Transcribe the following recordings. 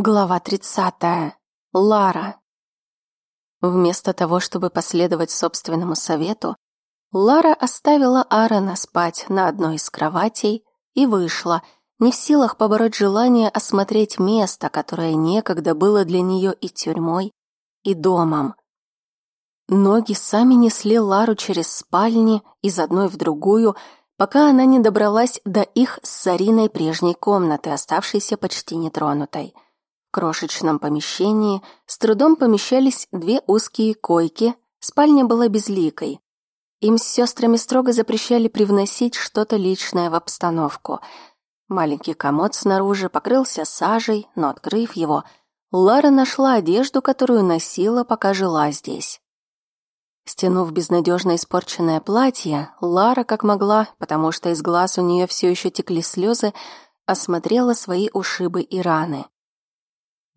Глава 30. Лара. Вместо того, чтобы последовать собственному совету, Лара оставила Аарона спать на одной из кроватей и вышла, не в силах побороть желание осмотреть место, которое некогда было для нее и тюрьмой, и домом. Ноги сами несли Лару через спальни из одной в другую, пока она не добралась до их с Сариной прежней комнаты, оставшейся почти нетронутой — в крошечном помещении с трудом помещались две узкие койки, спальня была безликой. Им с сестрами строго запрещали привносить что-то личное в обстановку. Маленький комод снаружи покрылся сажей, но, открыв его, Лара нашла одежду, которую носила, пока жила здесь. Стянув безнадежно испорченное платье, Лара, как могла, потому что из глаз у нее все еще текли слезы, осмотрела свои ушибы и раны.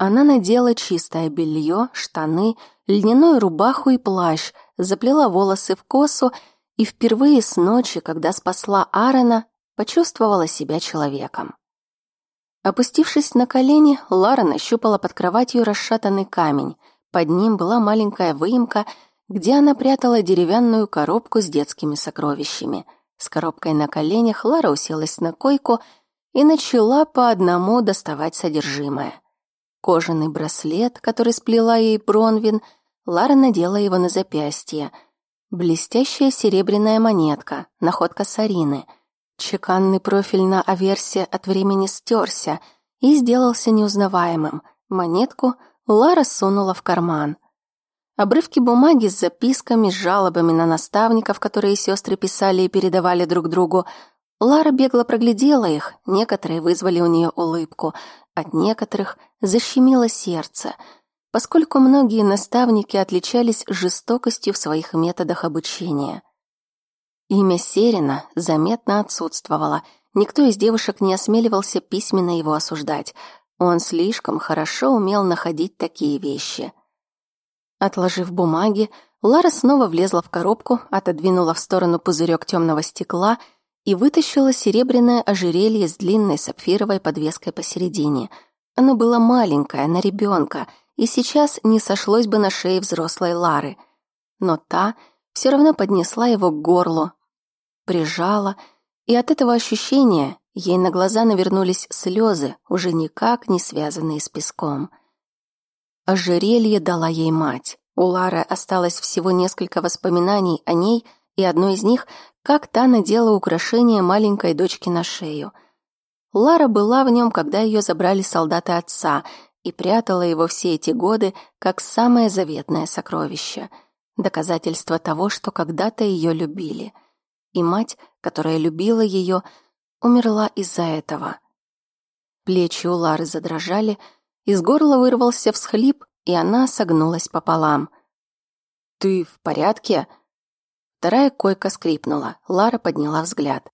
Она надела чистое белье, штаны, льняную рубаху и плащ, заплела волосы в косу и впервые с ночи, когда спасла Аарона, почувствовала себя человеком. Опустившись на колени, Лара нащупала под кроватью расшатанный камень. Под ним была маленькая выемка, где она прятала деревянную коробку с детскими сокровищами. С коробкой на коленях Лара уселась на койку и начала по одному доставать содержимое. Кожаный браслет, который сплела ей Бронвин, Лара надела его на запястье. Блестящая серебряная монетка, находка Сарины. Чеканный профиль на аверсе от времени стерся и сделался неузнаваемым. Монетку Лара сунула в карман. Обрывки бумаги с записками, с жалобами на наставников, которые сестры писали и передавали друг другу. Лара бегло проглядела их, некоторые вызвали у нее улыбку, от некоторых защемило сердце, поскольку многие наставники отличались жестокостью в своих методах обучения. Имя Серина заметно отсутствовало, никто из девушек не осмеливался письменно его осуждать, он слишком хорошо умел находить такие вещи. Отложив бумаги, Лара снова влезла в коробку, отодвинула в сторону пузырек темного стекла — и вытащила серебряное ожерелье с длинной сапфировой подвеской посередине. Оно было маленькое, на ребенка, и сейчас не сошлось бы на шее взрослой Лары. Но та все равно поднесла его к горлу, прижала, и от этого ощущения ей на глаза навернулись слезы, уже никак не связанные с песком. Ожерелье дала ей мать. У Лары осталось всего несколько воспоминаний о ней, и одно из них как та надела украшение маленькой дочки на шею. Лара была в нем, когда ее забрали солдаты отца, и прятала его все эти годы как самое заветное сокровище, доказательство того, что когда-то ее любили. И мать, которая любила ее, умерла из-за этого. Плечи у Лары задрожали, из горла вырвался всхлип, и она согнулась пополам. «Ты в порядке?» Вторая койка скрипнула. Лара подняла взгляд.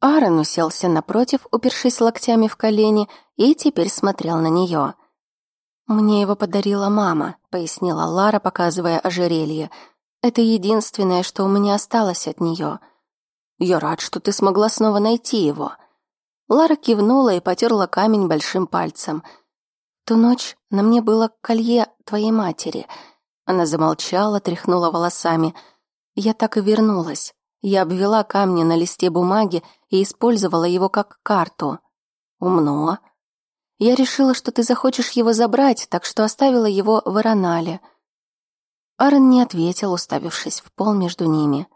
Аарон уселся напротив, упершись локтями в колени, и теперь смотрел на нее. «Мне его подарила мама», — пояснила Лара, показывая ожерелье. «Это единственное, что у меня осталось от нее. Я рад, что ты смогла снова найти его». Лара кивнула и потерла камень большим пальцем. «Ту ночь на мне было колье твоей матери». Она замолчала, тряхнула волосами — я так и вернулась. Я обвела камни на листе бумаги и использовала его как карту. Умно. Я решила, что ты захочешь его забрать, так что оставила его в Иронале. Аарон не ответил, уставившись в пол между ними.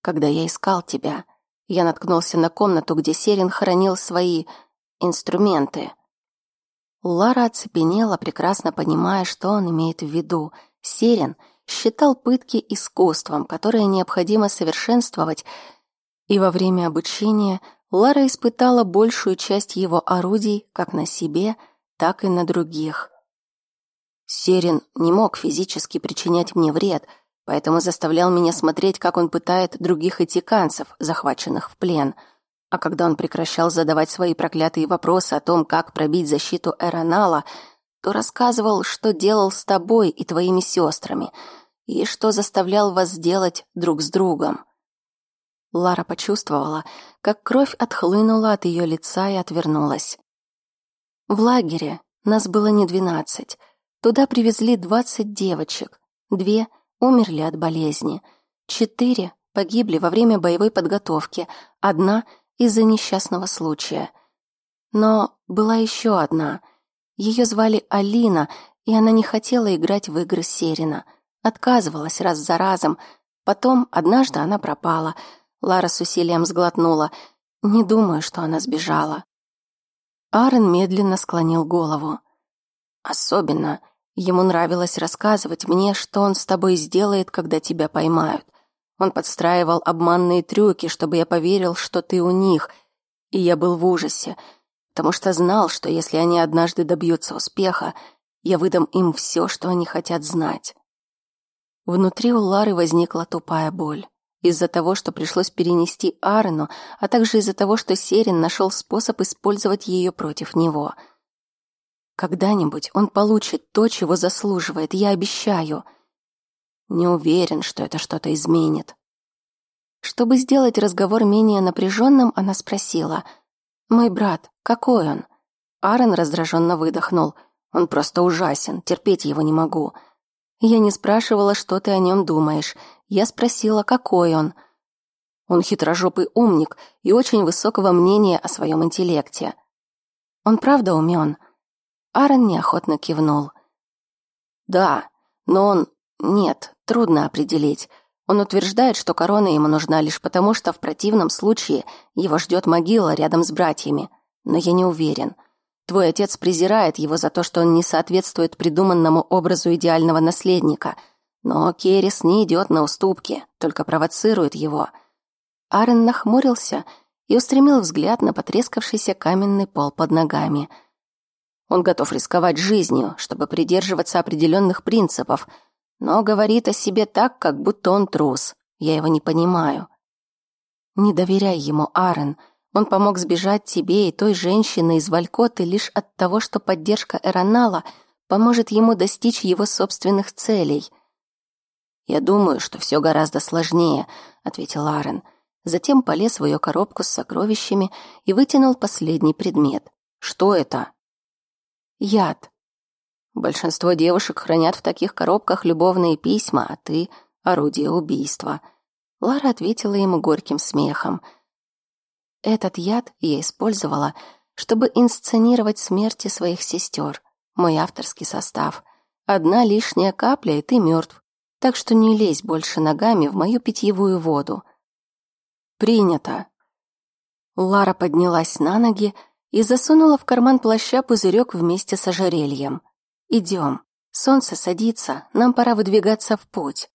Когда я искал тебя, я наткнулся на комнату, где Серин хранил свои инструменты. Лара оцепенела, прекрасно понимая, что он имеет в виду. Серин — считал пытки искусством, которое необходимо совершенствовать, и во время обучения Лара испытала большую часть его орудий как на себе, так и на других. Серин не мог физически причинять мне вред, поэтому заставлял меня смотреть, как он пытает других этиканцев, захваченных в плен. А когда он прекращал задавать свои проклятые вопросы о том, как пробить защиту Эронала — то рассказывал, что делал с тобой и твоими сестрами, и что заставлял вас делать друг с другом. Лара почувствовала, как кровь отхлынула от ее лица и отвернулась. В лагере Нас было не двенадцать. Туда привезли двадцать девочек. Две умерли от болезни. Четыре погибли во время боевой подготовки. Одна из-за несчастного случая. Но была еще одна. Ее звали Алина, и она не хотела играть в игры Серина. Отказывалась раз за разом. Потом однажды она пропала. Лара с усилием сглотнула. Не думаю, что она сбежала. Аарон медленно склонил голову. Особенно ему нравилось рассказывать мне, что он с тобой сделает, когда тебя поймают. Он подстраивал обманные трюки, чтобы я поверил, что ты у них. И я был в ужасе, потому что знал, что если они однажды добьются успеха, я выдам им все, что они хотят знать. Внутри у Лары возникла тупая боль. Из-за того, что пришлось перенести Арну, а также из-за того, что Серин нашел способ использовать ее против него. Когда-нибудь он получит то, чего заслуживает, я обещаю — не уверен, что это что-то изменит. Чтобы сделать разговор менее напряженным, она спросила. «Мой брат, какой он?» Аарон раздраженно выдохнул. «Он просто ужасен, терпеть его не могу». Я не спрашивала, что ты о нем думаешь. Я спросила, какой он. Он хитрожопый умник и очень высокого мнения о своем интеллекте. Он правда умен? Аарон неохотно кивнул. Да, но он нет, трудно определить. Он утверждает, что корона ему нужна лишь потому, что в противном случае его ждет могила рядом с братьями. Но я не уверен. Твой отец презирает его за то, что он не соответствует придуманному образу идеального наследника. Но Керрис не идет на уступки, только провоцирует его. Аарон нахмурился и устремил взгляд на потрескавшийся каменный пол под ногами. Он готов рисковать жизнью, чтобы придерживаться определенных принципов — но говорит о себе так, как будто он трус. Я его не понимаю. Не доверяй ему, Аарон. Он помог сбежать тебе и той женщине из Валькоты лишь от того, что поддержка Эронала поможет ему достичь его собственных целей. «Я думаю, что все гораздо сложнее», — ответил Аарон. Затем полез в ее коробку с сокровищами и вытянул последний предмет. «Что это?» «Яд», Большинство девушек хранят в таких коробках любовные письма, а ты — орудие убийства. Лара ответила ему горьким смехом. Этот яд я использовала, чтобы инсценировать смерти своих сестер. Мой авторский состав. Одна лишняя капля, и ты мертв. Так что не лезь больше ногами в мою питьевую воду. Принято. Лара поднялась на ноги и засунула в карман плаща пузырек вместе с ожерельем. Идем. Солнце садится, нам пора выдвигаться в путь.